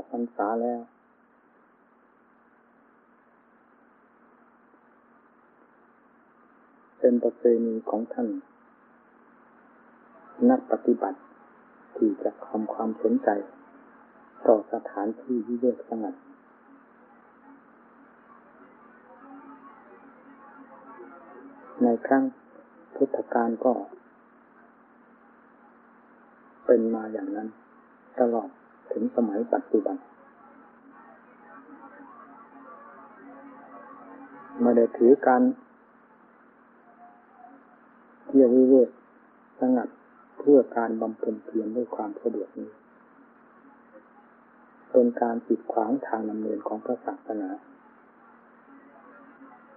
อกพรรษาแล้ว เป็นประเพณีของท่าน นักปฏิบัติที่จะทำความสนใจ ต่อสถานที่วิเวกสงัดในครั้งพุทธกาลก็ เป็นมาอย่างนั้นตลอด ถึงสมัยปัจจุบันไม่ได้ถือการเที่ยววิเวกสงัดเพื่อการบำเพ็ญเพียรด้วยความสะดวกนี้ เป็นการปิดขวางทางดำเนินของพระศาสนา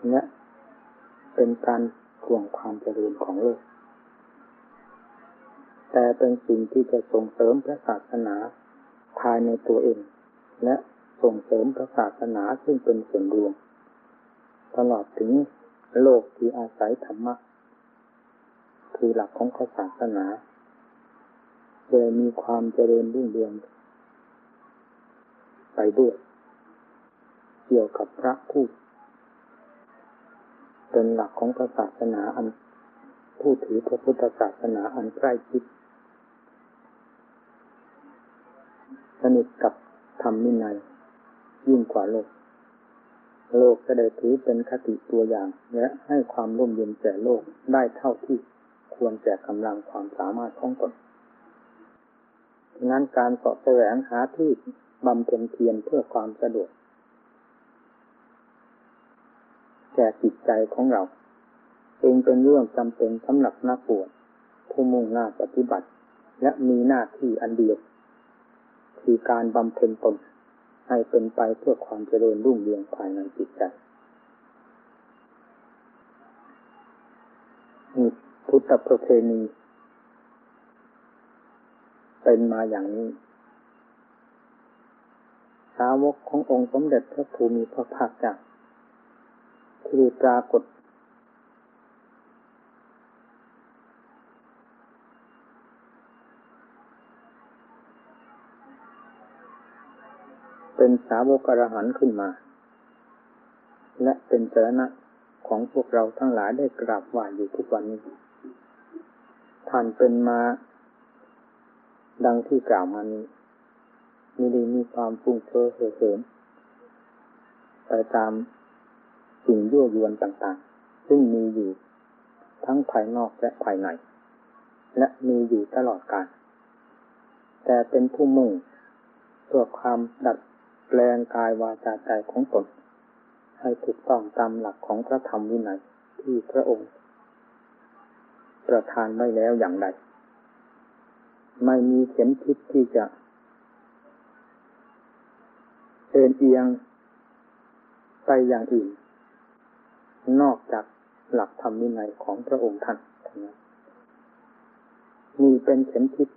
และเป็นการทวงความเจริญของโลกแต่เป็นสิ่งที่จะส่งเสริมพระศาสนา ภายในตัวเอง และส่งเสริมพระศาสนาซึ่งเป็นส่วนรวม ตลอดถึงโลกที่อาศัยธรรมะ คือหลักของพระศาสนาจะมีความเจริญรุ่งเรืองไปด้วยเกี่ยวกับพระผู้เป็นหลักของพระศาสนาอันผู้ถือพระพุทธศาสนาอันใกล้ชิด สนิทกับธรรมนินัยยิ่งกว่าโลก โลกจะได้ถือเป็นคติตัวอย่าง และให้ความร่มเย็นแก่โลกได้เท่าที่ควรแก่กำลังความสามารถของตนนั้นการสอบแสวงหาที่บำเพ็ญเพียรเพื่อความสะดวกแก่จิตใจของเราเองเป็นเรื่องจำเป็นสำหรับนักบวชผู้มุ่งหน้าปฏิบัติ และมีหน้าที่อันเดียว คือการบำเพ็ญตนให้เป็นไปเพื่อความเจริญรุ่งเรืองภายในจิตใจนี่พุทธประเพณี เป็นมาอย่างนี้ สาวกขององค์สมเด็จพระภูมิพระภาคเจ้าที่ปรากฏ เป็นสาวกอรหันขึ้นมา และเป็นเจรณะของพวกเราทั้งหลายได้กราบไหว้อยู่ทุกวันนี้ ท่านเป็นมา ดังที่กล่าวมานี้มีดีมีความฟุ้งเฟ้อเหอเหิมไปตามสิ่งยั่วยวนต่างๆ ซึ่งมีอยู่ทั้งภายนอกและภายใน และมีอยู่ตลอดกาลแต่เป็นผู้มุ่งเพื่อความดัด ปลงกายวาจาใจของตน ให้ถูกต้องตามหลักของพระธรรมวินัยที่พระองค์ ประทานไว้แล้วอย่างใด ไม่มีเข็มทิศที่จะเอ็นเอียงไปอย่างอื่น นอกจากหลักธรรมวินัยของพระองค์ท่านมีเป็นเข็มทิศ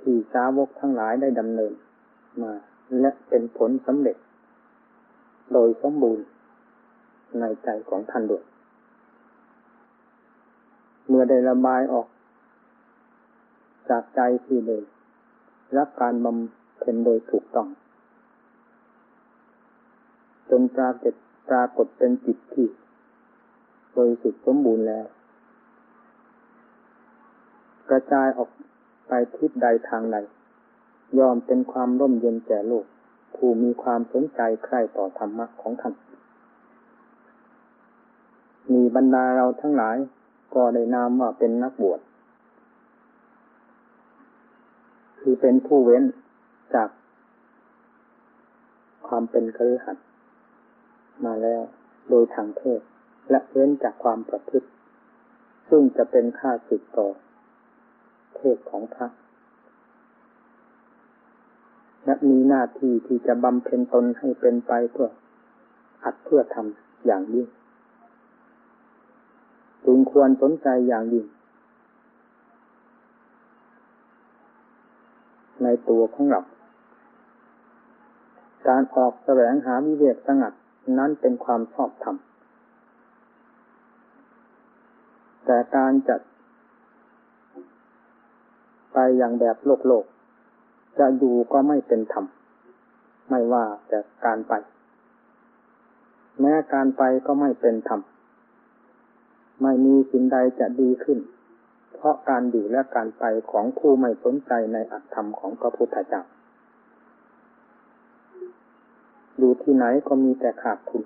ที่สาวกทั้งหลายได้ดำเนินมา และเป็นผลสำเร็จ โดยสมบูรณ์ในใจของท่านด้วยเมื่อได้ระบายออก จากใจที่เลยรับการบำเพ็ญโดยถูกต้อง จนปรากฏปรากฏเป็นจิตที่โดยสุดสมบูรณ์แล้ว กระจายออกไปทิศใดทางใด ยอมเป็นความร่มเย็นแก่โลก ผู้มีความสนใจใคร่ต่อธรรมะของท่าน มีบรรดาเราทั้งหลาย ก็ได้นามว่าเป็นนักบวช คือเป็นผู้เว้นจาก ความเป็นคฤหัสถ์มาแล้วโดยทางเทศและเว้นจากความประพฤติ ซึ่งจะเป็นค่าสิทต่อเทศของพระ และมีหน้าที่ที่จะบำเพ็ญตนให้เป็นไปเพื่ออัดเพื่อทำอย่างยิ่งจึงควรสนใจอย่างยิ่ง ในตัวของเรา การออกแสวงหาวิเวกสงัดนั้นเป็นความชอบธรรม แต่การจัดไปอย่างแบบโลกโลก จะอยู่ก็ไม่เป็นธรรม ไม่ว่าแต่การไป แม้การไปก็ไม่เป็นธรรม ไม่มีสิ่งใดจะดีขึ้น เพราะการอยู่และการไปของผู้ไม่สนใจในอัตธรรมของพระพุทธเจ้าอยู่ที่ไหนก็มีแต่ขาดทุน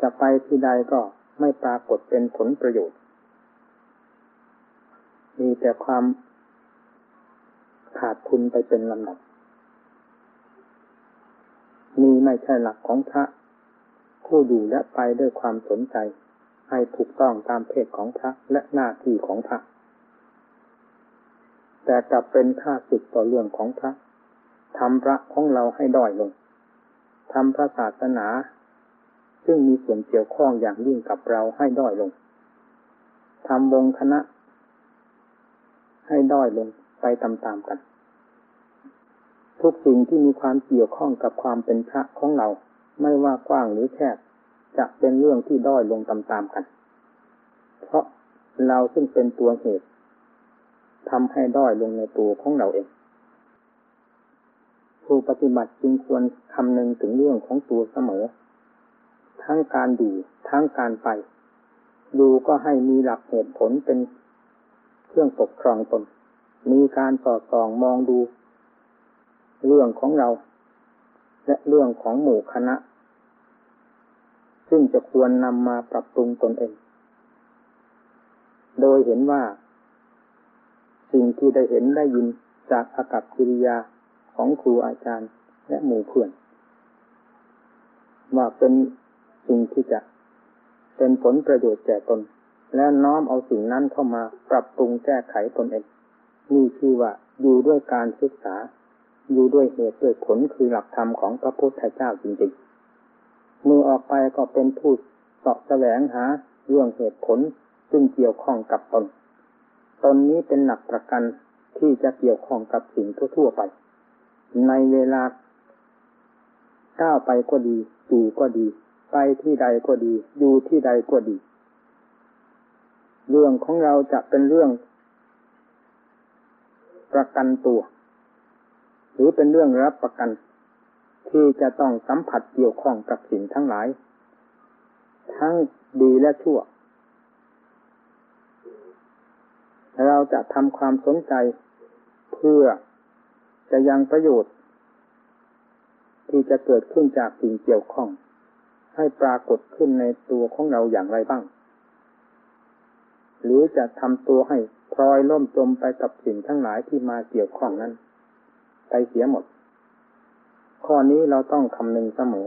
จะไปที่ใดก็ไม่ปรากฏเป็นผลประโยชน์ มีแต่ความ ขาดทุนไปเป็นลำดับนี่ไม่ใช่หลักของพระ ผู้อยู่และไปด้วยความสนใจ ให้ถูกต้องตามเพศของพระและหน้าที่ของพระ แต่กลับเป็นค่าสึกต่อเรื่องของพระทำพระของเราให้ด้อยลงทำพระศาสนา ซึ่งมีส่วนเกี่ยวข้องอย่างยิ่งกับเราให้ด้อยลงทำวงคณะ ให้ด้อยลงไปตามๆกัน ทุกสิ่งที่มีความเกี่ยวข้องกับความเป็นพระของเรา ไม่ว่ากว้างหรือแคบจะเป็นเรื่องที่ด้อยลงตามๆกัน เพราะเราซึ่งเป็นตัวเหตุทำให้ด้อยลงในตัวของเราเองผู้ปฏิบัติจึงควรคำนึงถึงเรื่องของตัวเสมอ ทั้งการดูทั้งการไป ดูก็ให้มีหลักเหตุผลเป็นเครื่องปกครองตน มีการสอดส่องมองดู เรื่องของเรา และเรื่องของหมู่คณะ ซึ่งจะควรนำมาปรับปรุงตนเอง โดยเห็นว่า สิ่งที่ได้เห็นได้ยินจากอากับกิริยาของครูอาจารย์และหมู่เพื่อนว่าเป็นสิ่งที่จะเป็นผลประโยชน์แก่ตน และน้อมเอาสิ่งนั้นเข้ามาปรับปรุงแก้ไขตนเองนี่คือว่าอยู่ด้วยการศึกษา อยู่ด้วยเหตุด้วยผลคือหลักธรรมของพระพุทธเจ้าจริงๆมือออกไปก็เป็นผู้สอบแสวงหาเรื่องเหตุผลซึ่งเกี่ยวข้องกับตน ตนนี้เป็นหลักประกันที่จะเกี่ยวข้องกับสิ่งทั่วๆไป ในเวลาก้าวไปก็ดีอยู่ก็ดี ไปที่ใดก็ดี อยู่ที่ใดก็ดี เรื่องของเราจะเป็นเรื่อง ประกันตัว หรือเป็นเรื่องรับประกัน ที่จะต้องสัมผัสเกี่ยวข้องกับสิ่งทั้งหลาย ทั้งดีและชั่ว เราจะทำความสนใจเพื่อจะยังประโยชน์ ที่จะเกิดขึ้นจากสิ่งเกี่ยวข้อง ให้ปรากฏขึ้นในตัวของเราอย่างไรบ้าง หรือจะทำตัวให้พลอยล่มจมไปกับสิ่งทั้งหลายที่มาเกี่ยวข้องนั้น ไปเสียหมด ข้อนี้เราต้องคำนึงเสมอ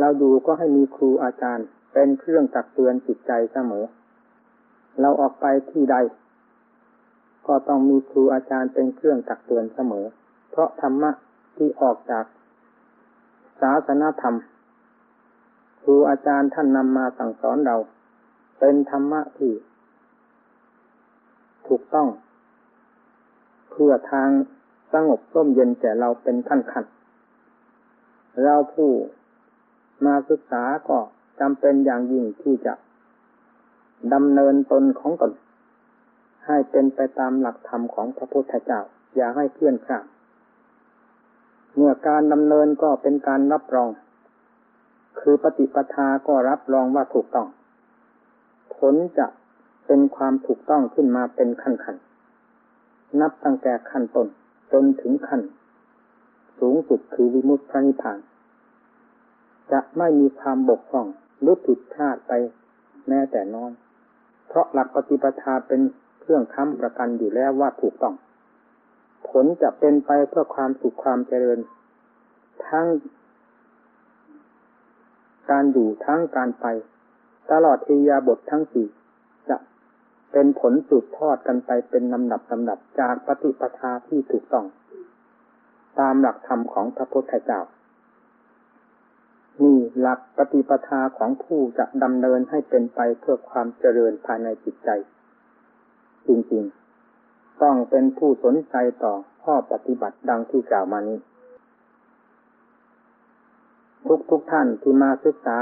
เราดูก็ให้มีครูอาจารย์เป็นเครื่องตักเตือนจิตใจเสมอ เราออกไปที่ใด ก็ต้องมีครูอาจารย์เป็นเครื่องตักเตือนเสมอ เพราะธรรมะที่ออกจากศาสนาธรรม ครูอาจารย์ท่านนำมาสั่งสอนเรา เป็นธรรมะที่ ถูกต้อง เพื่อทาง สงบร่มเย็นแก่เราเป็นขั้นขั้นเราผู้มาศึกษาก็จำเป็นอย่างยิ่งที่จะดำเนินตนของตนให้เป็นไปตามหลักธรรมของพระพุทธเจ้า อย่าให้เคลื่อนคลาดเมื่อการดำเนินก็เป็นการรับรอง คือปฏิปทาก็รับรองว่าถูกต้อง ผลจะเป็นความถูกต้องขึ้นมาเป็นขั้นขันนับตั้งแต่ขั้นต้น จนถึงขั้น สูงสุดคือวิมุตติพระนิพพาน จะไม่มีความบกพร่องหรือผิดพลาดไปแม้แต่น้อย เพราะหลักปฏิปทาเป็นเครื่องค้ำประกันอยู่แล้วว่าถูกต้อง ผลจะเป็นไปเพื่อความสุขความเจริญ ทั้ง การอยู่ทั้งการไป ตลอดเอียาบททั้งสี่ เป็นผลสืบทอดกันไปเป็นลำดับลำดับจากปฏิปทาที่ถูกต้อง ตามหลักธรรมของพระพุทธเจ้านี่หลักปฏิปทาของผู้จะดำเนินให้เป็นไปเพื่อความเจริญภายในจิตใจ จริงๆ ต้องเป็นผู้สนใจต่อข้อปฏิบัติดังที่กล่าวมานี้ ทุกๆทท่านที่มาศึกษา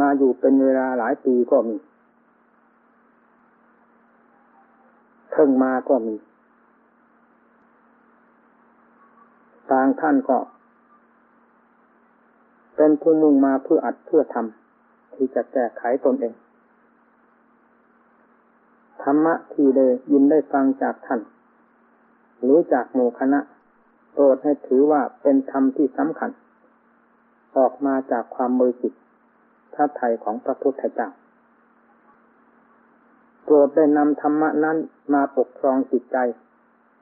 มาอยู่เป็นเวลาหลายปีก็มี พิ่งมาก็มีตท่านก็ เป็นผู้มุ่งมาเพื่ออัดเพื่อทำที่จะแก้ไขตนเอง ธรรมะที่ได้ยินได้ฟังจากท่าน หรือจากหมู่คณะโปรดให้ถือว่าเป็นธรรมที่สำคัญ ออกมาจากความบริสุทธิ์พระไทยของพระพุทธเจ้า โปรดได้นำธรรมะนั้นมาปกครองจิตใจ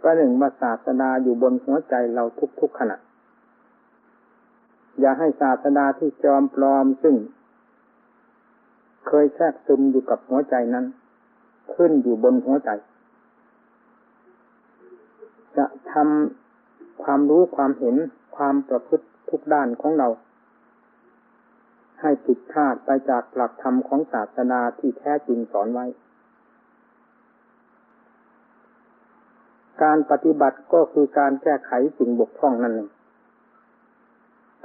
ประหนึ่งว่าศาสดาอยู่บนหัวใจเราทุกๆขณะ อย่าให้ศาสดาที่จอมปลอมซึ่ง เคยแทรกซึมอยู่กับหัวใจนั้น ขึ้นอยู่บนหัวใจ จะทำความรู้ความเห็นความประพฤติทุกด้านของเรา ให้ผิดพลาดไปจากหลักธรรมของศาสนาที่แท้จริงสอนไว้ การปฏิบัติก็คือการแก้ไขสิ่งบกพร่องนั่นเอง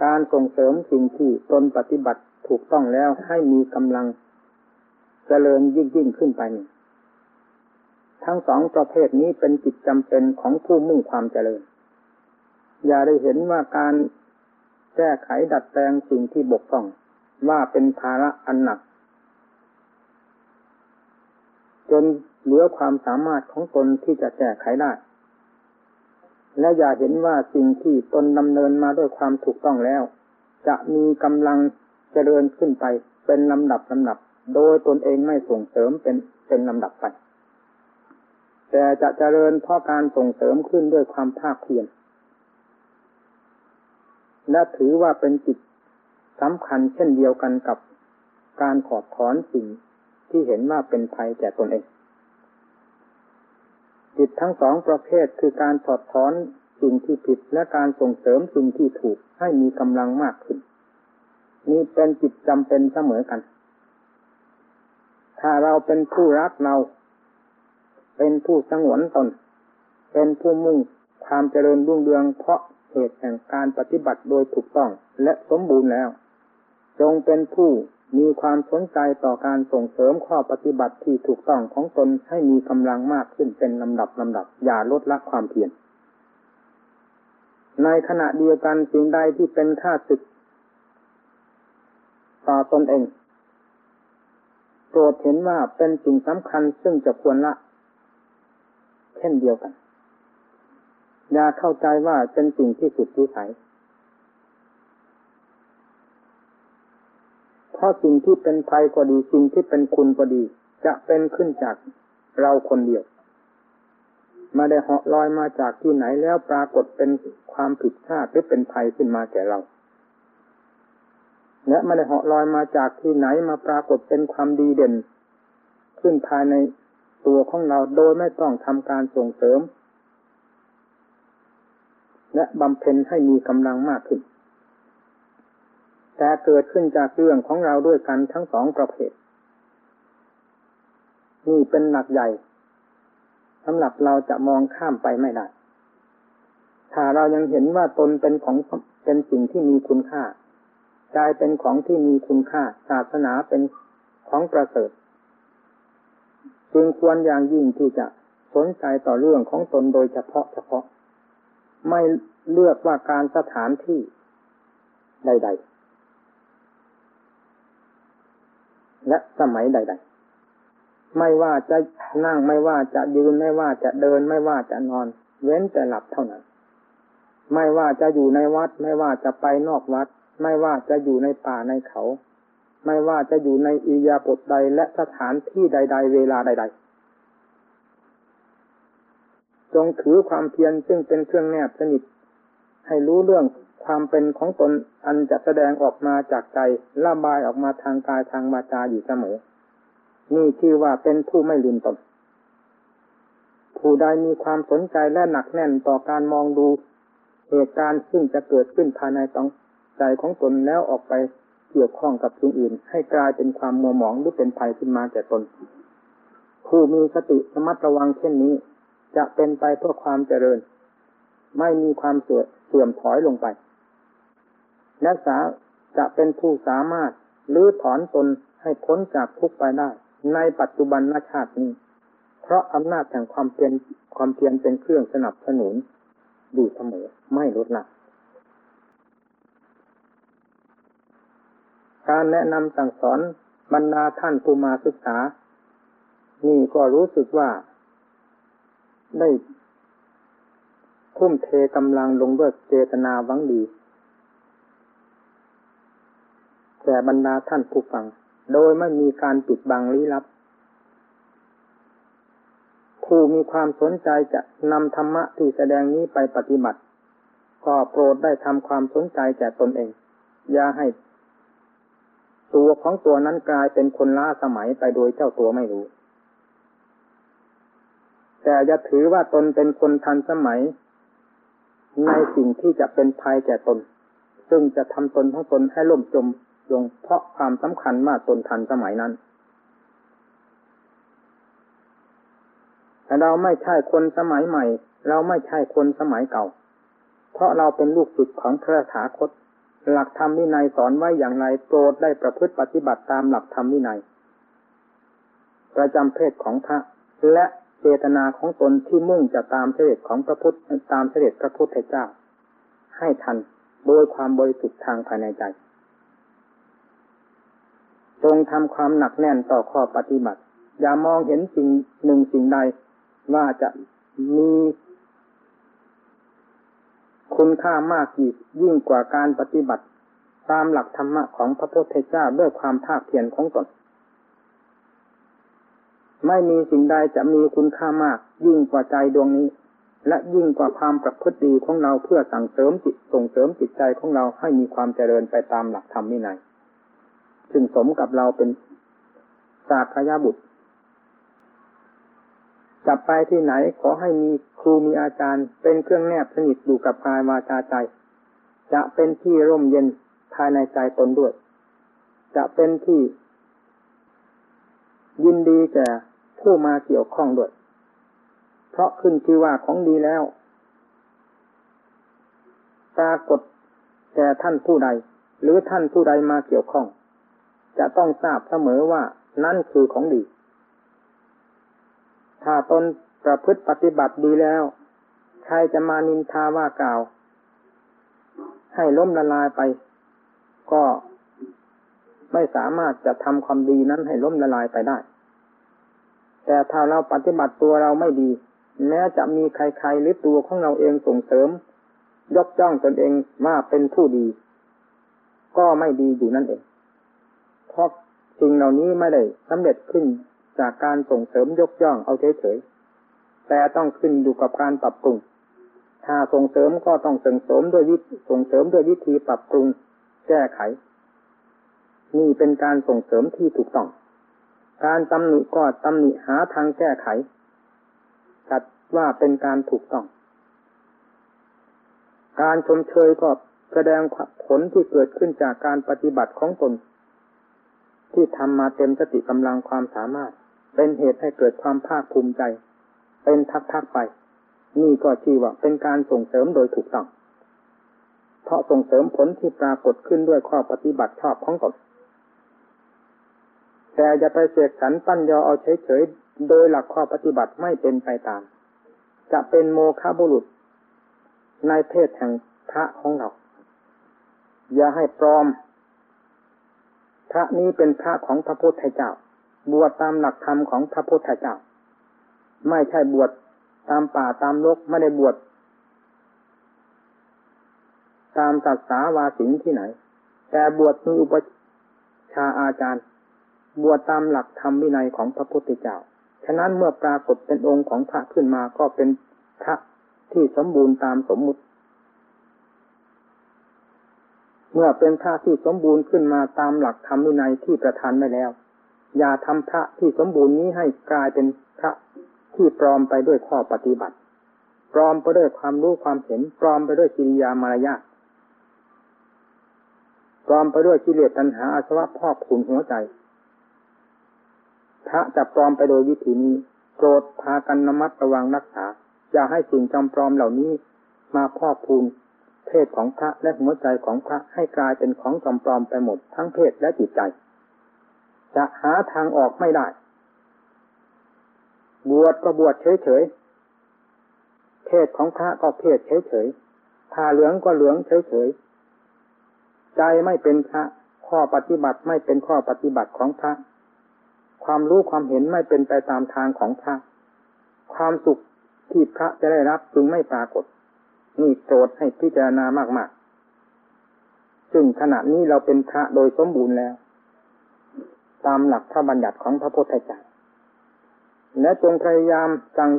การส่งเสริมสิ่งที่ตนปฏิบัติถูกต้องแล้วให้มีกำลังเจริญยิ่งยิ่งขึ้นไปทั้งสองประเภทนี้เป็นจิตจำเป็นของผู้มุ่งความเจริญ อย่าได้เห็นว่าการแก้ไขดัดแปลงสิ่งที่บกพร่อง ว่าเป็นภาระอันหนัก จน เหลือความสามารถของตนที่จะแก้ไขได้ และอย่าเห็นว่าสิ่งที่ตนดำเนินมาด้วยความถูกต้องแล้ว จะมีกำลังเจริญขึ้นไปเป็นลำดับลำดับ โดยตนเองไม่ส่งเสริมเป็นเป็นลำดับไป แต่จะเจริญเพราะการส่งเสริมขึ้นด้วยความภาคเพียรและถือว่าเป็นจิตสำคัญเช่นเดียวกันกับการขอดถอนสิ่งที่เห็นว่าเป็นภัยแก่ตนเอง จิตทั้งสองประเภทคือการถอดถอนสิ่งที่ผิดและการส่งเสริมสิ่งที่ถูกให้มีกำลังมากขึ้น นี่เป็นจิตจำเป็นเสมอกัน ถ้าเราเป็นผู้รักเรา เป็นผู้สงวนตน เป็นผู้มุ่งความเจริญรุ่งเรืองเพราะเหตุแห่งการปฏิบัติโดยถูกต้องและสมบูรณ์แล้ว จงเป็นผู้ มีความสนใจต่อการส่งเสริมข้อปฏิบัติที่ถูกต้องของตนให้มีกำลังมากขึ้นเป็นลำดับลำดับ อย่าลดละความเพียรในขณะเดียวกันสิ่งใดที่เป็นค่าศึก ต่อตนเองโปรดเห็นว่าเป็นสิ่งสำคัญซึ่งจะควรละ เช่นเดียวกัน อย่าเข้าใจว่าเป็นสิ่งที่สุดวิสัย ราะสิ่งที่เป็นภัยก็ดีสิ่งที่เป็นคุณก็ดี จะเป็นขึ้นจากเราคนเดียวมาได้เหาะลอยมาจากที่ไหนแล้วปรากฏเป็นความผิดพลาดหรือเป็นภัยขึ้นมาแก่เรา และม่ได้เหาะลอยมาจากที่ไหนมาปรากฏเป็นความดีเด่น ขึ้นภายในตัวของเราโดยไม่ต้องทำการส่งเสริม และบำเพ็ญให้มีกำลังมากขึ้น แต่เกิดขึ้นจากเรื่องของเราด้วยกันทั้งสองประเภท นี่เป็นหลักใหญ่สำหรับเราจะมองข้ามไปไม่ได้ ถ้าเรายังเห็นว่าตนเป็นของเป็นสิ่งที่มีคุณค่าใจเป็นของที่มีคุณค่า ศาสนาเป็นของประเสริฐจึงควรอย่างยิ่งที่จะสนใจต่อเรื่องของตนโดยเฉพาะเฉพาะ ไม่เลือกว่าการสถานที่ใด ๆ และสมัยใด ๆ ไม่ว่าจะนั่งไม่ว่าจะยืนไม่ว่าจะเดินไม่ว่าจะนอน เว้นแต่หลับเท่านั้น ไม่ว่าจะอยู่ในวัด ไม่ว่าจะไปนอกวัด ไม่ว่าจะอยู่ในป่าในเขา ไม่ว่าจะอยู่ในอิยาบทใดและสถานที่ใด ๆ เวลาใด ๆจงถือความเพียรซึ่งเป็นเครื่องแนบสนิท ให้รู้เรื่อง ความเป็นของตนอันจะแสดงออกมาจากใจระบายออกมาทางกายทางวาจาอยู่เสมอ นี่ชื่อว่าเป็นผู้ไม่ลืมตน ผู้ใดมีความสนใจและหนักแน่นต่อการมองดู เหตุการณ์ซึ่งจะเกิดขึ้นภายในต้องใจของตนแล้วออกไปเกี่ยวข้องกับสิ่งอื่น ให้กลายเป็นความมัวหมองหรือเป็นภัยขึ้นมาแก่ตน ผู้มีสติสมัตระวังเช่นนี้ จะเป็นไปเพื่อความเจริญ ไม่มีความเสื่อมถอยลงไป และสาจะเป็นผู้สามารถลื้อถอนตนให้พ้นจากทุกไปได้ ในปัจจุบันนาชาตินี้ เพราะอำนาจแห่งความเพียรความเพียรเป็นเครื่องสนับสนุนอยู่เสมอไม่ลดหนักการแนะนำสั่งสอนบรรดาท่านผู้มาศึกษา นี่ก็รู้สึกว่า ได้ทุ่มเทกำลังลงเบิกเจตนาวังดี แก่บรรดาท่านผู้ฟัง โดยไม่มีการปิดบังลี้ลับ ผู้มีความสนใจจะนำธรรมะที่แสดงนี้ไปปฏิบัติ ก็โปรดได้ทำความสนใจแก่ตนเอง อย่าให้ ตัวของตัวนั้นกลายเป็นคนล้าสมัยไปโดยเจ้าตัวไม่รู้ แต่อย่าถือว่าตนเป็นคนทันสมัย ในสิ่งที่จะเป็นภัยแก่ตนซึ่งจะทำตนของตนให้ล่มจม ลงเพราะความสำคัญว่าตนทันสมัยนั้น แต่เราไม่ใช่คนสมัยใหม่ เราไม่ใช่คนสมัยเก่า เพราะเราเป็นลูกศิษย์ของพระถาคต หลักธรรมวินัยสอนไว้อย่างไรโปรดได้ประพฤติปฏิบัติตามหลักธรรมวินัย ประจำเพศของพระและเจตนาของตนที่มุ่งจะตามเสด็จของพระพุทธตามเสด็จพระพุทธเจ้า ให้ทันโดยความบริสุทธิ์ทางภายในใจ จงทำความหนักแน่นต่อข้อปฏิบัติ อย่ามองเห็นสิ่งหนึ่งสิ่งใดว่าจะมีคุณค่ามากยิ่งกว่าการปฏิบัติ ตามหลักธรรมะของพระพุทธเจ้าด้วยความภาคเพียรของตน ไม่มีสิ่งใดจะมีคุณค่ามาก ยิ่งกว่าใจดวงนี้ และยิ่งกว่าความประพฤติดีของเราเพื่อสั่งเสริมจิตส่งเสริมจิตใจของเราให้มีความเจริญไปตามหลักธรรมนี่ไน จึงสมกับเราเป็นสากยาบุตรจะไปที่ไหนขอให้มีครูมีอาจารย์ เป็นเครื่องแนบสนิทอยู่กับกายวาจาใจ จะเป็นที่ร่มเย็นภายในใจตนด้วย จะเป็นที่ ยินดีแก่ผู้มาเกี่ยวข้องด้วย เพราะขึ้นชื่อว่าของดีแล้ว ปรากฏแก่ท่านผู้ใด หรือท่านผู้ใดมาเกี่ยวข้อง จะต้องทราบเสมอว่านั่นคือของดี ถ้าตนประพฤติปฏิบัติดีแล้ว ใครจะมานินทาว่ากล่าว ให้ล้มละลายไป ก็ไม่สามารถจะทำความดีนั้นให้ล้มละลายไปได้ แต่ถ้าเราปฏิบัติตัวเราไม่ดี แม้จะมีใครๆหรือตัวของเราเองส่งเสริม ยกจ้องตนเองว่าเป็นผู้ดี ก็ไม่ดีอยู่นั่นเอง เพราะสิ่งเหล่านี้ไม่ได้สำเร็จขึ้นจากการส่งเสริมยกย่องเอาเฉยๆแต่ต้องขึ้นอยู่กับการปรับปรุง ถ้าส่งเสริมก็ต้องส่งเสริมด้วยวิส่งเสริมด้วยวิธีปรับปรุงแก้ไข นี่เป็นการส่งเสริมที่ถูกต้อง การตำหนิก็ตำหนิหาทางแก้ไขจัดว่าเป็นการถูกต้อง การชมเชยก็แสดงผลที่เกิดขึ้นจากการปฏิบัติของตน ที่ทำมาเต็มสติกำลังความสามารถ เป็นเหตุให้เกิดความภาคภูมิใจ เป็นทักๆไป นี่ก็ชื่อว่าเป็นการส่งเสริมโดยถูกต้อง เพราะส่งเสริมผลที่ปรากฏขึ้นด้วยข้อปฏิบัติชอบของตนแต่จะไปเสกสรรปั้นยอเอาเฉยๆโดยหลักข้อปฏิบัติไม่เป็นไปตาม จะเป็นโมฆะบุรุษ ในเพศแห่งพระของเรา อย่าให้ปลอม พระนี้เป็นพระของพระพุทธเจ้า บวชตามหลักธรรมของพระพุทธเจ้า ไม่ใช่บวชตามป่าตามโลกไม่ได้บวชตามศาสาวาสิงที่ไหน แต่บวชมีอุปชาอาจารย์ บวชตามหลักธรรมวินัยของพระพุทธเจ้า ฉะนั้นเมื่อปรากฏเป็นองค์ของพระขึ้นมาก็เป็นพระที่สมบูรณ์ตามสมมุติ เมื่อเป็นพระที่สมบูรณ์ขึ้นมาตามหลักธรรมวินัยที่ประทานไว้แล้ว อย่าทำพระที่สมบูรณ์นี้ให้กลายเป็นพระที่ปลอมไปด้วยข้อปฏิบัติ ปลอมไปด้วยความรู้ความเห็น ปลอมไปด้วยกิริยามารยาทปลอมไปด้วยกิเลสตัณหาอาสวะพอกขุนหัวใจ พระจะปลอมไปโดยวิธีนี้โปรดพากันนมัดระวังรักษา อย่าให้สิ่งจำปลอมเหล่านี้มาพอกพูน เพศของพระและหัวใจของพระให้กลายเป็นของจำปลอมไปหมดทั้งเพศและจิตใจ จะหาทางออกไม่ได้ บวชก็บวชเฉยๆเพศของพระก็เพศเฉยๆผ้าเหลืองก็เหลืองเฉยๆใจไม่เป็นพระข้อปฏิบัติไม่เป็นข้อปฏิบัติของพระ ความรู้ความเห็นไม่เป็นไปตามทางของพระ ความสุขที่พระจะได้รับจึงไม่ปรากฏ นี่โจทย์ให้พิจารณามากๆ ซึ่งขณะนี้เราเป็นพระโดยสมบูรณ์แล้ว ตามหลักพระบัญญัติของพระพุทธเจ้าและจงพยายามสั่ง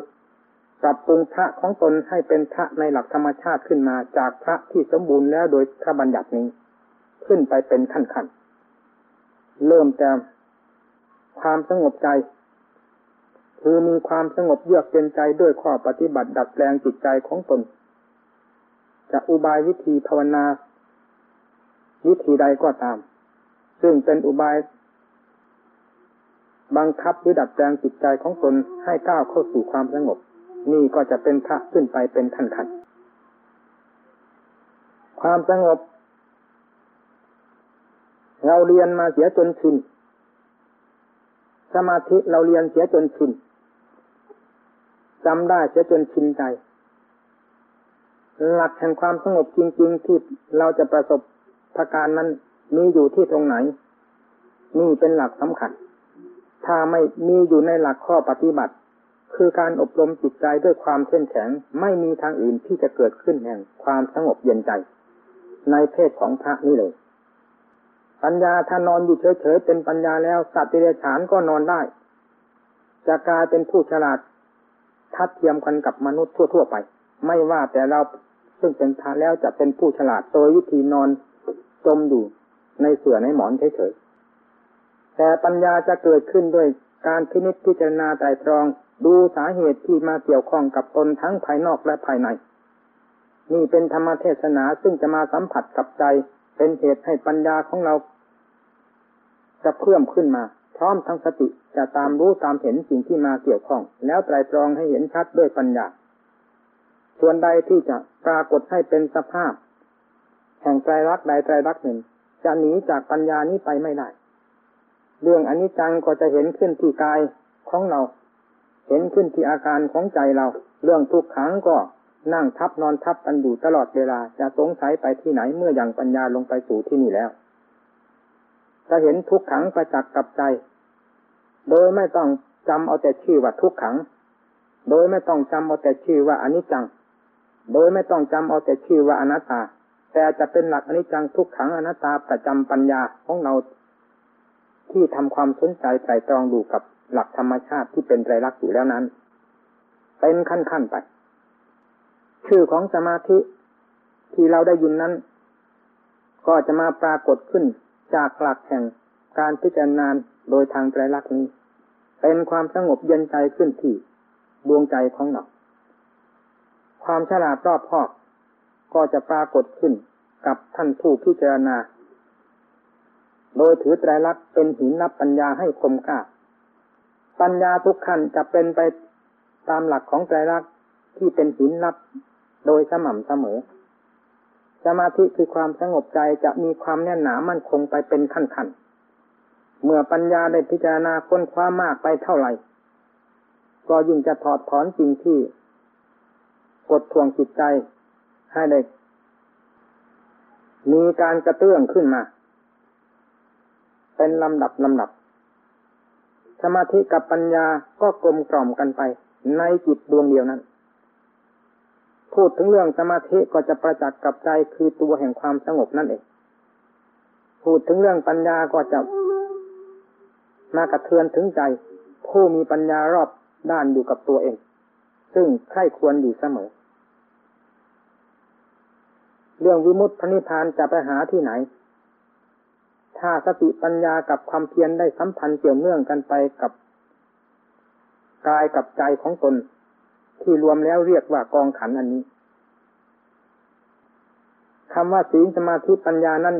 ปรับปรุงพระของตนให้เป็นพระในหลักธรรมชาติขึ้นมาจากพระที่สมบูรณ์แล้วโดยพระบัญญัตินี้ ขึ้นไปเป็นขั้นขั้นเริ่มแต่ความสงบใจ คือมีความสงบเยือกเย็นใจด้วยข้อปฏิบัติดัดแปลงจิตใจของตน จะอุบายวิธีภาวนา วิธีใดก็ตาม ซึ่งเป็นอุบาย บังคับหรือดัดแปลงจิตใจของตนให้ก้าวเข้าสู่ความสงบ นี่ก็จะเป็นพระขึ้นไปเป็นขั้นขันความสงบ เราเรียนมาเสียจนชินสมาธิเราเรียนเสียจนชินจำได้เสียจนชินใจ หลักแห่งความสงบจริง ๆ ที่เราจะประสบพการนั้นมีอยู่ที่ตรงไหน นี่เป็นหลักสำคัญ ถ้าไม่มีอยู่ในหลักข้อปฏิบัติ คือการอบรมจิตใจด้วยความเข้มแข็ง ไม่มีทางอื่นที่จะเกิดขึ้นแห่งความสงบเย็นใจ ในเพศของพระนี่เลย ปัญญาถ้านอนอยู่เฉยๆเป็นปัญญาแล้วสัตว์เดรัจฉานก็นอนได้ จะกลายเป็นผู้ฉลาดทัดเทียมกันกับมนุษย์ทั่ว ๆ ไป ไม่ว่าแต่เราซึ่งเป็นพระแล้วจะเป็นผู้ฉลาดโดยวิธีนอนจมอยู่ในเสื่อในหมอนเฉยๆแต่ปัญญาจะเกิดขึ้นด้วยการพินิจพิจารณาไตรตรองดูสาเหตุที่มาเกี่ยวข้องกับตนทั้งภายนอกและภายใน นี่เป็นธรรมเทศนาซึ่งจะมาสัมผัสกับใจ เป็นเหตุให้ปัญญาของเราจะเพิ่มขึ้นมา พร้อมทั้งสติจะตามรู้ตามเห็นสิ่งที่มาเกี่ยวข้อง แล้วไตรตรองให้เห็นชัดด้วยปัญญา ส่วนใดที่จะปรากฏให้เป็นสภาพ แห่งไตรลักษณ์ใดไตรลักษณ์หนึ่ง จะหนีจากปัญญานี้ไปไม่ได้ เรื่องอนิจจังก็จะเห็นขึ้นที่กายของเรา เห็นขึ้นที่อาการของใจเรา เรื่องทุกขังก็นั่งทับนอนทับกันอยู่ตลอดเวลาจะสงสัยไปที่ไหนเมื่ออย่างปัญญาลงไปสู่ที่นี่แล้ว จะเห็นทุกขังประจักษ์กับใจ โดยไม่ต้องจำเอาแต่ชื่อว่าทุกขัง โดยไม่ต้องจำเอาแต่ชื่อว่าอนิจจัง โดยไม่ต้องจำเอาแต่ชื่อว่าอนัตตา แต่จะเป็นหลักอนิจจังทุกขังอนัตตาประจำปัญญาของเรา ที่ทำความสนใจใส่ตรองดูกับหลักธรรมชาติที่เป็นไตรลักษณ์อยู่แล้วนั้น เป็นขั้นขั้นไป ชื่อของสมาธิที่เราได้ยินนั้น ก็จะมาปรากฏขึ้นจากหลักแห่งการพิจารณาโดยทางไตรลักษณ์นี้ เป็นความสงบเย็นใจขึ้นที่ดวงใจของเรา ความฉลาดรอบคอบ ก็จะปรากฏขึ้นกับท่านผู้พิจารณา โดยถือไตรลักษณ์เป็นหินนับปัญญาให้คมกล้าปัญญาทุกขั้นจะเป็นไปตามหลักของไตรลักษณ์ที่เป็นหินนับโดยสม่ำเสมอ สมาธิคือความสงบใจจะมีความแน่นหนามั่นคงไปเป็นขั้นขั้นเมื่อปัญญาได้พิจารณาค้นคว้ามากไปเท่าไหร่ ก็ยิ่งจะถอดถอนสิ่งที่ กดทวงจิตใจให้ได้มีการกระเตื้องขึ้นมา เป็นลำดับลำดับ สมาธิกับปัญญาก็กลมกล่อมกันไป ในจิตดวงเดียวนั้น พูดถึงเรื่องสมาธิก็จะประจักษ์กับใจคือตัวแห่งความสงบนั่นเอง พูดถึงเรื่องปัญญาก็จะมากระเทือนถึงใจ ผู้มีปัญญารอบด้านอยู่กับตัวเอง ซึ่งใคร่ควรอยู่เสมอ เรื่องวิมุตติพนิพานจะไปหาที่ไหน ถ้าสติปัญญากับความเพียรได้สัมพันธ์เกี่ยวเนื่องกันไปกับกายกับใจของตน ที่รวมแล้วเรียกว่ากองขันอันนี้คำว่าศีลสมาธิปัญญานั้น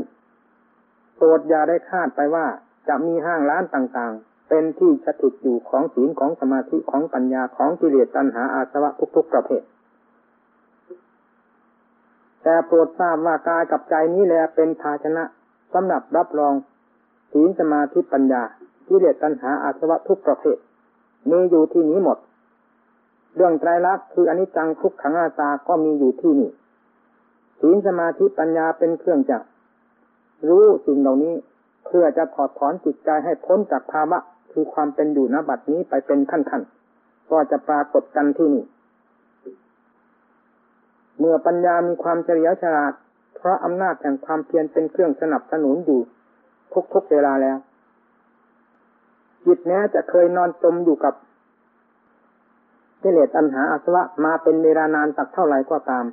โปรดอย่าได้คาดไปว่าจะมีห้างร้านต่างๆ เป็นที่สถิตอยู่ของศีลของสมาธิของปัญญาของกิเลสตัณหาอาสวะทุกๆประเภท แต่โปรดทราบว่ากายกับใจนี้แหละเป็นภาชนะสำหรับรับรองศีลสมาธิปัญญากิเลสตัณหาอาสวะทุกประเภทมีอยู่ที่นี้หมด เรื่องไตรลักษณ์คืออนิจจังทุกขังอาตาก็มีอยู่ที่นี่ศีลสมาธิปัญญาเป็นเครื่องจักรู้สิ่งเหล่านี้เพื่อจะถอดถอนจิตใจให้พ้นจากภาวะคือความเป็นอยู่ณบัดนี้ไปเป็นขั้นๆก็จะปรากฏกันที่นี่ เมื่อปัญญามีความเฉลียวฉลาด เพราะอำนาจแห่งความเพียรเป็นเครื่องสนับสนุนอยู่ทุกๆเวลาแล้ว จิตแม้จะเคยนอนจมอยู่กับกิเลสตัณหาอาสวะมาเป็นเวลานานสักเท่าไหร่ก็ตาม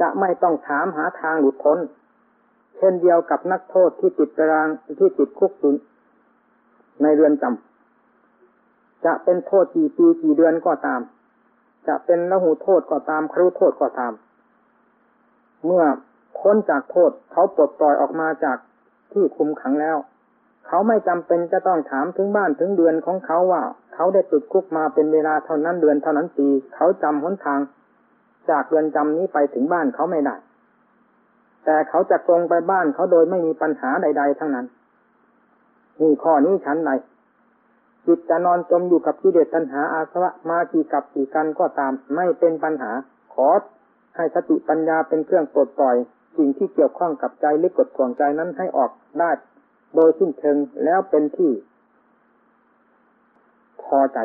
จะไม่ต้องถามหาทางหลุดพ้น เช่นเดียวกับนักโทษที่ติดตารางที่ติดคุกสุนในเรือนจำจะเป็นโทษกี่ปีกี่เดือนก็ตาม จะเป็นละหูโทษก็ตามครุโทษก็ตาม เมื่อพ้นจากโทษเขาปลดปล่อยออกมาจากที่คุมขังแล้ว เขาไม่จำเป็นจะต้องถามถึงบ้านถึงเดือนของเขาว่า เขาได้ติดคุกมาเป็นเวลาเท่านั้นเดือนเท่านั้นปี เขาจำหนทาง จากเรือนจำนี้ไปถึงบ้านเขาไม่ได้ แต่เขาจะตรงไปบ้านเขาโดยไม่มีปัญหาใด ๆ ทั้งนั้นนี่ข้อนี้ชั้นใด จิตจะนอนจมอยู่กับกิเลสตัณหาอาสวะมากี่กับกี่กันก็ตามไม่เป็นปัญหา ขอให้สติปัญญาเป็นเครื่องปลดปล่อย สิ่งที่เกี่ยวข้องกับใจหรือกดข่วงใจนั้นให้ออกได้โดยสิ้นเชิงแล้วเป็นที่ พอใจ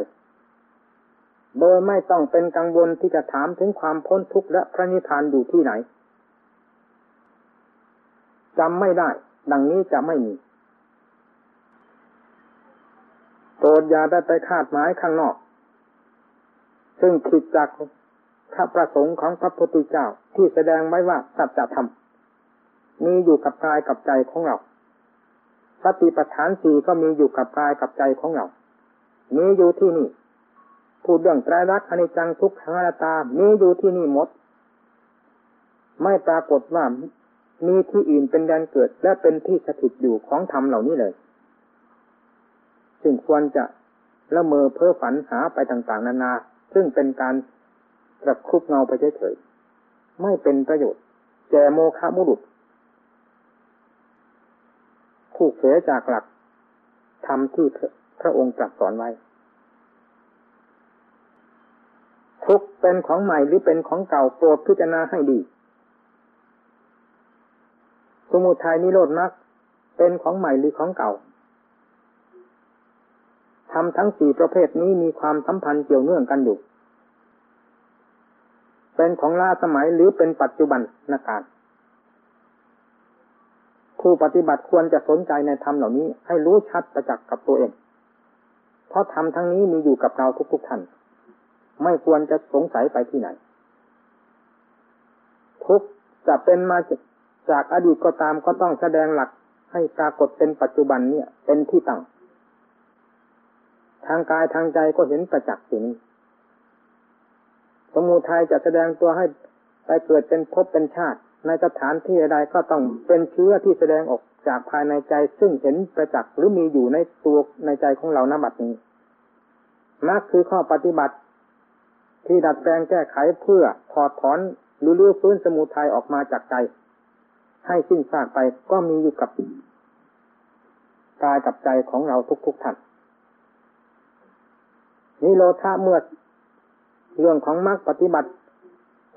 โดยไม่ต้องเป็นกังวลที่จะถามถึงความพ้นทุกข์และพระนิพพานอยู่ที่ไหนจำไม่ได้ ดังนี้จะไม่มี โปรดอย่าได้ไปคาดหมายข้างนอก ซึ่งผิดจากพระประสงค์ของพระพุทธเจ้าที่แสดงไว้ว่าสัจธรรมมีอยู่กับกายกับใจของเราสติปัฏฐานสี่ก็มีอยู่กับกายกับใจของเรา มีอยู่ที่นี่ พูดเรื่องไตรลักษณ์อนิจจังทุกขังอนัตตา มีอยู่ที่นี่หมด ไม่ปรากฏว่ามีที่อื่นเป็นแดนเกิดและเป็นที่สถิตอยู่ของธรรมเหล่านี้เลย ซึ่งควรจะละเมอเพ้อฝันหาไปต่างๆ นานา ซึ่งเป็นการกระคุบเงาไปเฉยๆไม่เป็นประโยชน์ แจโมฆะมุรุษผู้เสียจากหลักทำที่พระองค์ตรัสสอนไว้ทุกเป็นของใหม่หรือเป็นของเก่าโปรดพิจารณาให้ดี สมุทัยนิโรธมรรคเป็นของใหม่หรือของเก่า ทำทั้งสี่ประเภทนี้มีความสัมพันธ์เกี่ยวเนื่องกันอยู่ เป็นของล่าสมัยหรือเป็นปัจจุบันนาการผู้ปฏิบัติควรจะสนใจในธรรมเหล่านี้ ให้รู้ชัดประจักษ์กับตัวเอง เพราะธรรมทั้งนี้มีอยู่กับเราทุกๆท่าน ไม่ควรจะสงสัยไปที่ไหน ทุกจะเป็นมาจากอดีตก็ตามก็ต้องแสดงหลักให้ปรากฏเป็นปัจจุบันเนี่ย เป็นที่ตั้ง ทางกายทางใจก็เห็นประจักษ์สิ่งนี้สมุทัยจะแสดงตัวให้ไปเกิดเป็นภพเป็นชาติ ในสถานที่ใดก็ต้องเป็นเชื้อที่แสดงออกจากภายในใจ ซึ่งเห็นประจักษ์หรือมีอยู่ในตัวในใจของเราณบัดนี้มักคือข้อปฏิบัติ ที่ดัดแปลงแก้ไขเพื่อถอดถอนหรือลื้อฟื้นสมุทัยออกมาจากใจ ให้สิ้นซากไปก็มีอยู่กับกายกับใจของเราทุกๆท่าน นิโรธาเมื่อเรื่องของมรรคปฏิบัติ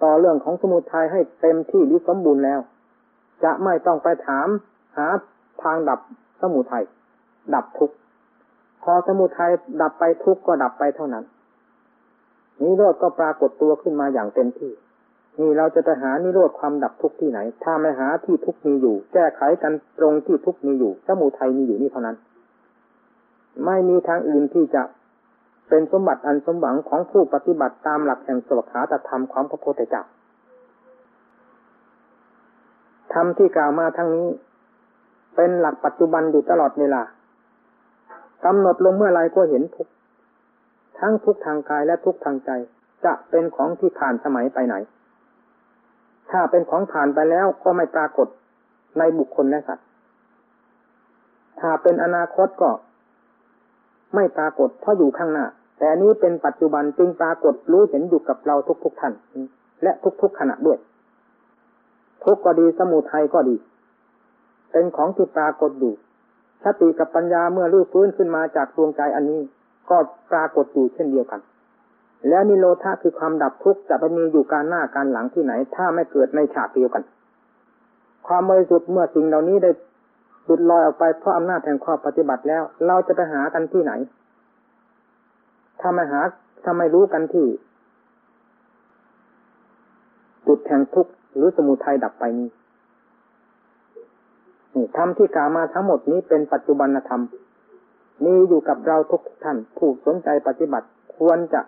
ต่อเรื่องของสมุทัยให้เต็มที่หรือสมบูรณ์แล้ว จะไม่ต้องไปถามหาทางดับสมุทัยดับทุกข์พอสมุทัยดับไปทุกข์ก็ดับไปเท่านั้นนิโรธก็ปรากฏตัวขึ้นมาอย่างเต็มที่ นี่เราจะไปหานิโรธความดับทุกข์ที่ไหน ถ้าไม่หาที่ทุกข์มีอยู่ แก้ไขกันตรงที่ทุกข์มีอยู่ สมุทัยมีอยู่นี่เท่านั้น ไม่มีทางอื่นที่จะ เป็นสมบัติอันสมหวังของผู้ปฏิบัติตามหลักแห่งสวขาตธรรมของพระโพธิจักรธรรมที่กล่าวมาทั้งนี้ เป็นหลักปัจจุบันอยู่ตลอดเวลากำหนดลงเมื่อไรก็เห็นทุกทั้งทุกทางกายและทุกทางใจ จะเป็นของที่ผ่านสมัยไปไหน ถ้าเป็นของผ่านไปแล้วก็ไม่ปรากฏในบุคคลและสัตว์ถ้าเป็นอนาคตก็ ไม่ปรากฏเพราะอยู่ข้างหน้า แต่อันนี้เป็นปัจจุบันจึงปรากฏรู้เห็นอยู่กับเราทุกๆท่าน และทุกๆขณะด้วย ทุกก็ดีสมุทัยก็ดี เป็นของที่ปรากฏอยู่สติกับปัญญาเมื่อรู้ฟื้นขึ้นมาจากดวงใจอันนี้ ก็ปรากฏอยู่เช่นเดียวกัน แล้วนิโรธาคือความดับทุกข์จะไปมีอยู่การหน้าการหลังที่ไหน ถ้าไม่เกิดในฉากเดียวกัน ความบริสุทธิ์เมื่อสิ่งเหล่านี้ได้ หลุดลอยออกไปเพราะอำนาจแห่งความปฏิบัติแล้ว เราจะไปหากันที่ไหนถ้าไม่หาถ้าไม่รู้กันที่ จุดแห่งทุกข์หรือสมุทัยดับไปนี้ธรรมที่กล่าวมาทั้งหมดนี้เป็นปัจจุบันธรรม มีอยู่กับเราทุกท่าน ผู้สนใจปฏิบัติควรจะ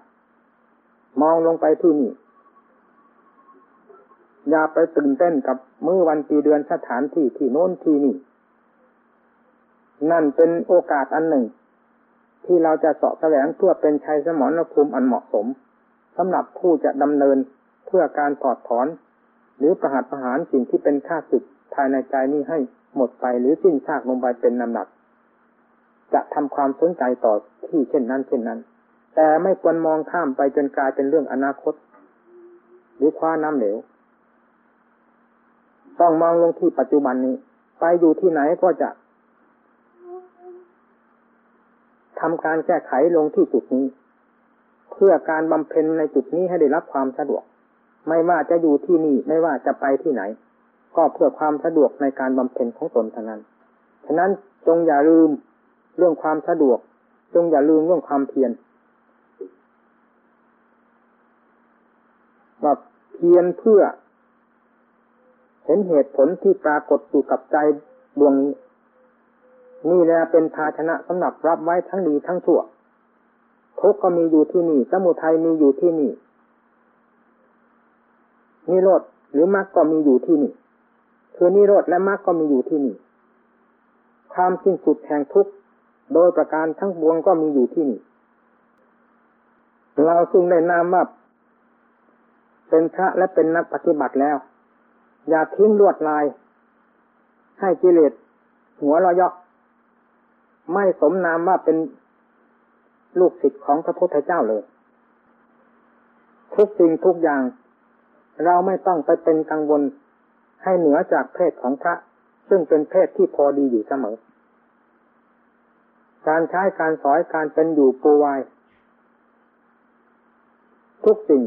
มองลงไปที่นี่ อย่าไปตื่นเต้นกับมือวันปีเดือนสถานที่ที่โน้นที่นี่ นั่นเป็นโอกาสอันหนึ่ง ที่เราจะเสาะแสวงเพื่อเป็นชัยสมรภูมิอันเหมาะสมสำหรับผู้จะดำเนินเพื่อการถอดถอน หรือประหัตประหารสิ่งที่เป็นค่าศึกภายในใจนี้ให้หมดไปหรือสิ้นซากลงไปเป็นลำดับจะทำความสนใจต่อที่เช่นนั้น เช่นนั้น แต่ไม่ควรมองข้ามไปจนกลายเป็นเรื่องอนาคต หรือคว้าน้ำเหลว ต้องมองลงที่ปัจจุบันนี้ ไปอยู่ที่ไหนก็จะ ทำการแก้ไขลงที่จุดนี้ เพื่อการบำเพ็ญในจุดนี้ให้ได้รับความสะดวก ไม่ว่าจะอยู่ที่นี่ไม่ว่าจะไปที่ไหน ก็เพื่อความสะดวกในการบำเพ็ญของตนเท่านั้นฉะนั้นจงอย่าลืมเรื่องความสะดวก จงอย่าลืมเรื่องความเพียรว่าเพียรเพื่อ เห็นเหตุผลที่ปรากฏอยู่กับใจดวงนี้ นี่แหละเป็นภาชนะสำหรับรับไว้ทั้งดีทั้งชั่ว ทุกก็มีอยู่ที่นี่ สมุทัยมีอยู่ที่นี่นิโรธหรือมรรคก็มีอยู่ที่นี่ คือนิโรธและมรรคก็มีอยู่ที่นี่ ความสิ้นสุดแห่งทุกข์โดยประการทั้งปวงก็มีอยู่ที่นี่ เราซึ่งได้นามว่าเป็นพระและเป็นนักปฏิบัติแล้ว อย่าทิ้งลวดลาย ให้กิเลสหัวเรายอก ไม่สมนามว่าเป็นลูกศิษย์ของพระพุทธเจ้าเลย ทุกสิ่งทุกอย่าง เราไม่ต้องไปเป็นกังวลให้เหนือจากเพศของพระ ซึ่งเป็นเพศที่พอดีอยู่เสมอ การใช้การสอยการเป็นอยู่ปูวายทุกสิ่ง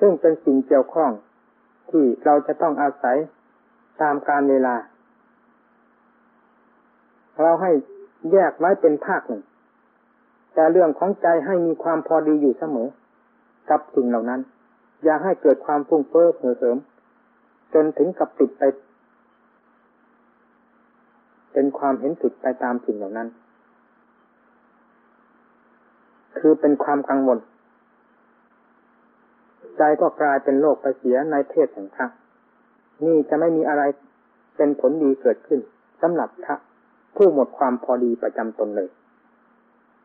ซึ่งเป็นสิ่งเกี่ยวข้องที่เราจะต้องอาศัยตามการเวลา เราให้แยกไว้เป็นภาคหนึ่ง แต่เรื่องของใจให้มีความพอดีอยู่เสมอ กับสิ่งเหล่านั้น อย่าให้เกิดความฟุ้งเฟ้อเผอเสริม จนถึงกับติดไป เป็นความเห็นผิดไปตามสิ่งเหล่านั้น คือเป็นความกังวลใจก็กลายเป็นโลกไปเสียในเพศแห่งพระนี่จะไม่มีอะไรเป็นผลดีเกิดขึ้นสำหรับพระ ผู้หมดความพอดีประจำตนเลย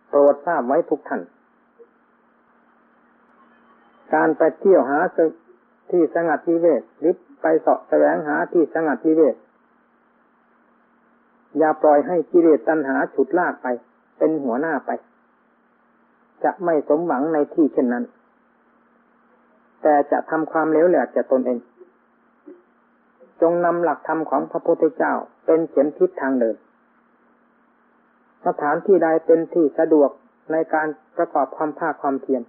โปรดทราบไว้ทุกท่าน การไปเที่ยวหาที่สงัดที่เวทหรือไปเสาะแสวงหาที่สงัดที่เวทอย่าปล่อยให้กิเลสตัณหาฉุดลากไป เป็นหัวหน้าไป จะไม่สมหวังในที่เช่นนั้น แต่จะทำความเลวแหลกแก่ตนเอง จงนำหลักธรรมของพระพุทธเจ้าเป็นเข็มทิศทางเดิน สถานที่ใดเป็นที่สะดวกในการประกอบความภาคความเพียร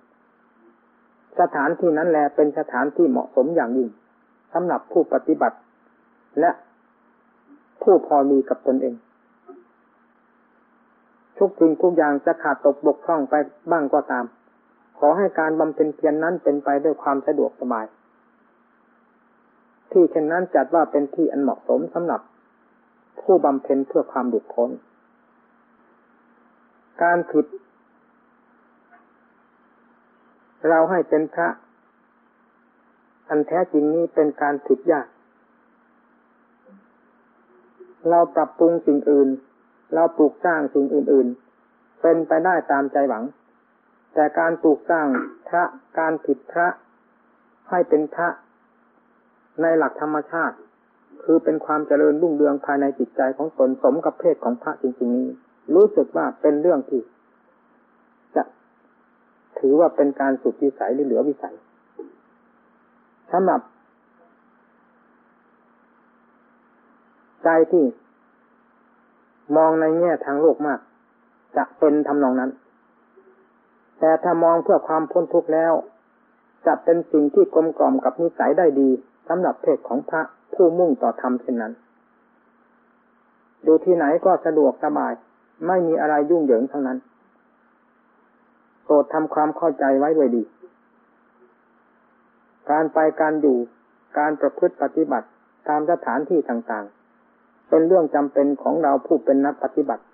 สถานที่นั้นแหละเป็นสถานที่เหมาะสมอย่างยิ่งสำหรับผู้ปฏิบัติ และผู้พอมีกับตนเอง ทุกสิ่งทุกอย่างจะขาดตกบกพร่องไปบ้างก็ตาม ขอให้การบำเพ็ญเพียรนนั้นเป็นไปด้วยความสะดวกสบาย ที่เช่นนั้นจัดว่าเป็นที่อันเหมาะสมสำหรับผู้บำเพ็ญเพื่อความดุจพ้น การผิด เราให้เป็นพระ อันแท้จริงนี้เป็นการผิดยาก เราปรับปรุงสิ่งอื่น เราปลูกสร้างสิ่งอื่น ๆ เป็นไปได้ตามใจหวัง แต่การปลูกสร้างพระการผิดพระ ให้เป็นพระในหลักธรรมชาติ คือเป็นความเจริญรุ่งเรืองภายในจิตใจของตนสมกับเพศของพระจริง ๆ นี้ รู้สึกว่าเป็นเรื่องที่ จะถือว่าเป็นการสุดวิสัยหรือเหลือวิสัยสำหรับ ใจที่มองในแง่ทางโลกมาก จะเป็นทำนองนั้น แต่ถ้ามองเพื่อความพ้นทุกข์แล้ว จะเป็นสิ่งที่กลมกล่อมกับนิสัยได้ดีสำหรับเพศของพระผู้มุ่งต่อธรรมเช่นนั้น ดูที่ไหนก็สะดวกสบาย ไม่มีอะไรยุ่งเหยิงทั้งนั้นโปรดทำความเข้าใจไว้ด้วยดี การไปการอยู่การประพฤติปฏิบัติตามสถานที่ต่างๆ เป็นเรื่องจำเป็นของเราผู้เป็นนักปฏิบัติ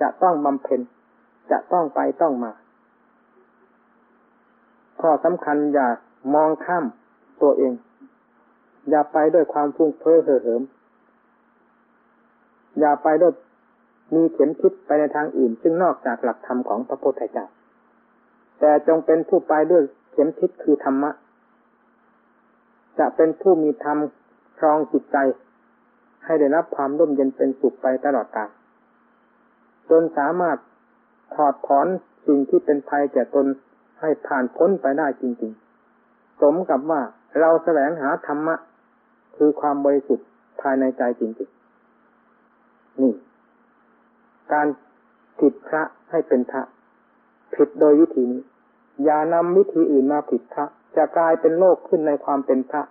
จะต้องบำเพ็ญ จะต้องไปต้องมา ข้อสำคัญอย่ามองข้ามตัวเอง อย่าไปด้วยความฟุ้งเฟ้อเห่อเหิม อย่าไปด้วย มีเข็มคิดไปในทางอื่น ซึ่งนอกจากหลักธรรมของพระพุทธเจ้า แต่จงเป็นผู้ไปด้วยเข็มทิศคือธรรมะ จะเป็นผู้มีธรรมครองจิตใจ ให้ได้รับความร่มเย็นเป็นสุขไปตลอดกาลจนสามารถถอดถอนสิ่งที่เป็นภัยแก่ตนให้ผ่านพ้นไปได้จริง ๆ สมกับว่าเราแสวงหาธรรมะ คือความบริสุทธิ์ภายในใจจริง ๆ นี่ การผิดพระให้เป็นพระผิดโดยวิธีนี้ อย่านำวิธีอื่นมาผิดพระ จะกลายเป็นโลกขึ้นในความเป็นพระ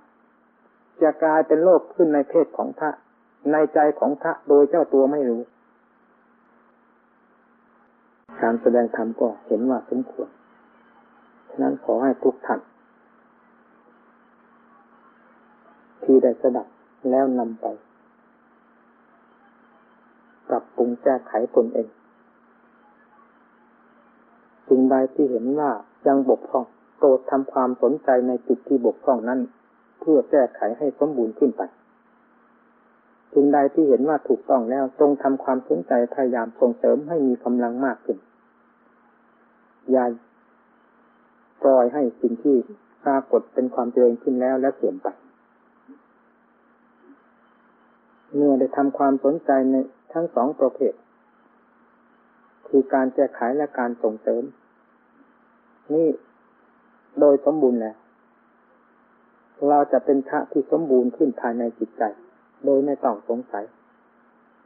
จะกลายเป็นโลกขึ้นในเพศของพระ ในใจของพระโดยเจ้าตัวไม่รู้ การแสดงธรรมก็เห็นว่าสมควรฉะนั้นขอให้ทุกท่านที่ได้สดับแล้วนำไป ปรับปรุงแก้ไขตนเองสิ่งใดที่เห็นว่ายังบกพร่องโปรดทำความสนใจในจุดที่บกพร่องนั้น เพื่อแก้ไขให้สมบูรณ์ขึ้นไปสิ่งใดที่เห็นว่าถูกต้องแล้วจงทำความสนใจพยายามส่งเสริมให้มีกำลังมากขึ้นอย่าปล่อยให้สิ่งที่ปรากฏเป็นความเจริญขึ้นแล้วและเสื่อมไป เมื่อได้ทำความสนใจในทั้งสองประเภท คือการแก้ไขและการส่งเสริม นี่โดยสมบูรณ์แล้วเราจะเป็นพระที่สมบูรณ์ขึ้นภายในจิตใจ โดยไม่ต้องสงสัย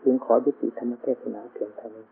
จึงขอยุติธรรมเทศนาเพียงเท่านี้